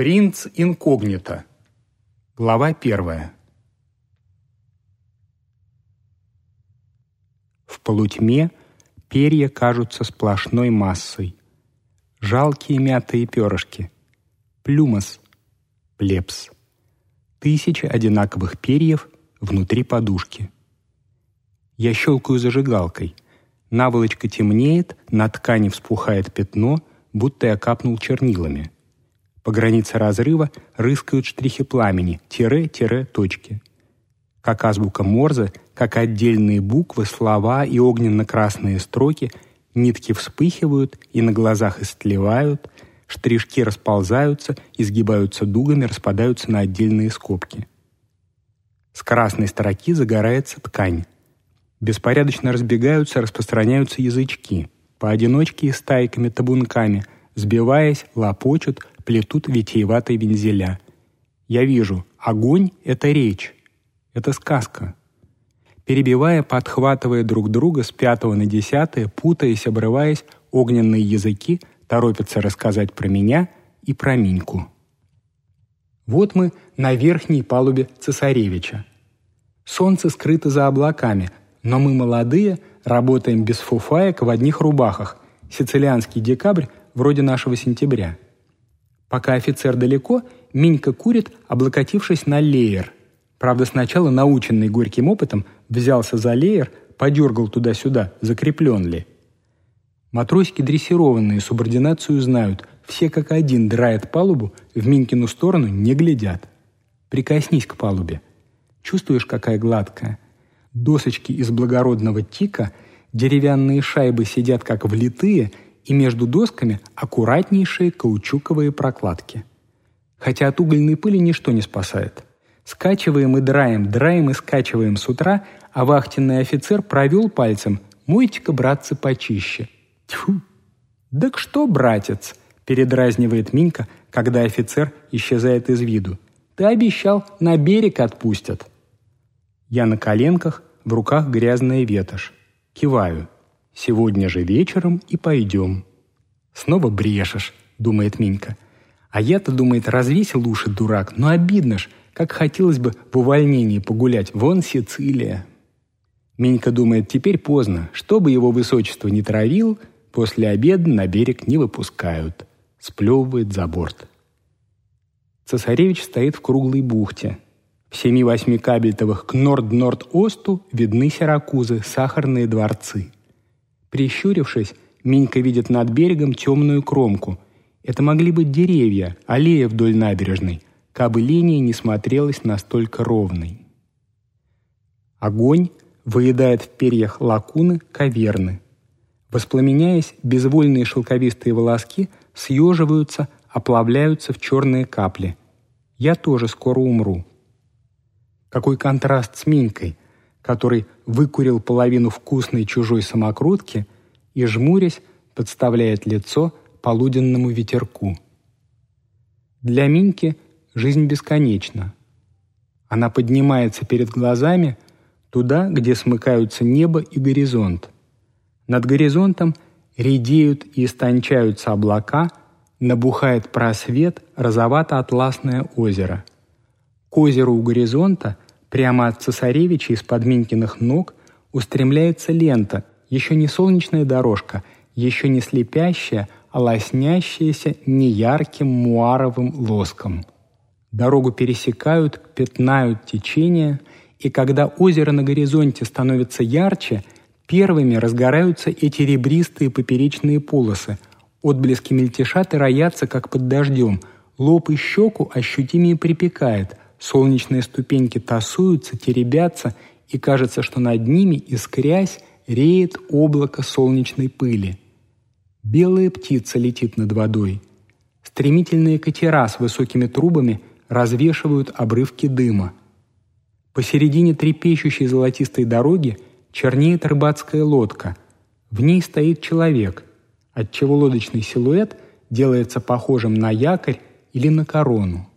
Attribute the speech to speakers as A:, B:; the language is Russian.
A: Принц инкогнито. Глава первая. В полутьме перья кажутся сплошной массой. Жалкие мятые перышки. Плюмос. Плепс. Тысячи одинаковых перьев внутри подушки. Я щелкаю зажигалкой. Наволочка темнеет, на ткани вспухает пятно, будто я капнул чернилами — по границе разрыва рыскают штрихи пламени, тире, тире, точки. Как азбука Морзе, как отдельные буквы, слова и огненно-красные строки, нитки вспыхивают и на глазах истлевают, штришки расползаются, изгибаются дугами, распадаются на отдельные скобки. С красной строки загорается ткань. Беспорядочно разбегаются, распространяются язычки. Поодиночке и стайками-табунками, сбиваясь, лопочут, плетут витиеватые вензеля. Я вижу, огонь — это речь, это сказка. Перебивая, подхватывая друг друга с пятого на десятое, путаясь, обрываясь, огненные языки торопятся рассказать про меня и про Миньку. Вот мы на верхней палубе цесаревича. Солнце скрыто за облаками, но мы молодые, работаем без фуфаек в одних рубахах. Сицилианский декабрь вроде нашего сентября — Пока офицер далеко, Минька курит, облокотившись на леер. Правда, сначала, наученный горьким опытом, взялся за леер, подергал туда-сюда, закреплен ли. Матросики дрессированные субординацию знают, все как один драют палубу, в Минькину сторону не глядят. Прикоснись к палубе. Чувствуешь, какая гладкая? Досочки из благородного тика, деревянные шайбы сидят как влитые – и между досками аккуратнейшие каучуковые прокладки. Хотя от угольной пыли ничто не спасает. Скачиваем и драем, драем и скачиваем с утра, а вахтенный офицер провел пальцем «Мойте-ка, братцы, почище». Тьфу! «Так что, братец?» – передразнивает Минька, когда офицер исчезает из виду. «Ты обещал, на берег отпустят». Я на коленках, в руках грязная ветошь. Киваю – Сегодня же вечером и пойдем». «Снова брешешь», — думает Минька. А я-то, думает, развесил уши дурак, но обидно ж, как хотелось бы в увольнении погулять. Вон Сицилия. Минька думает, теперь поздно. Что бы его высочество не травил, после обеда на берег не выпускают. Сплевывает за борт. Цесаревич стоит в круглой бухте. В семи-восьми кабельтовых к норд-норд-осту видны Сиракузы, сахарные дворцы. Прищурившись, Минька видит над берегом темную кромку. Это могли быть деревья, аллея вдоль набережной, кабы линия не смотрелась настолько ровной. Огонь выедает в перьях лакуны каверны. Воспламеняясь, безвольные шелковистые волоски съеживаются, оплавляются в черные капли. Я тоже скоро умру. Какой контраст с Минькой, который выкурил половину вкусной чужой самокрутки и, жмурясь, подставляет лицо полуденному ветерку. Для Миньки жизнь бесконечна. Она поднимается перед глазами туда, где смыкаются небо и горизонт. Над горизонтом редеют и истончаются облака, набухает просвет розовато-атласное озеро. К озеру у горизонта – Прямо от цесаревича из-под Минькиных ног устремляется лента, еще не солнечная дорожка, еще не слепящая, а лоснящаяся неярким муаровым лоском. Дорогу пересекают, пятнают течения, и когда озеро на горизонте становится ярче, первыми разгораются эти ребристые поперечные полосы. Отблески мельтешат и роятся, как под дождем. Лоб и щеку ощутимее припекает – Солнечные ступеньки тасуются, теребятся, и кажется, что над ними, искрясь, реет облако солнечной пыли. Белая птица летит над водой. Стремительные катера с высокими трубами развешивают обрывки дыма. Посередине трепещущей золотистой дороги чернеет рыбацкая лодка. В ней стоит человек, отчего лодочный силуэт делается похожим на якорь или на корону.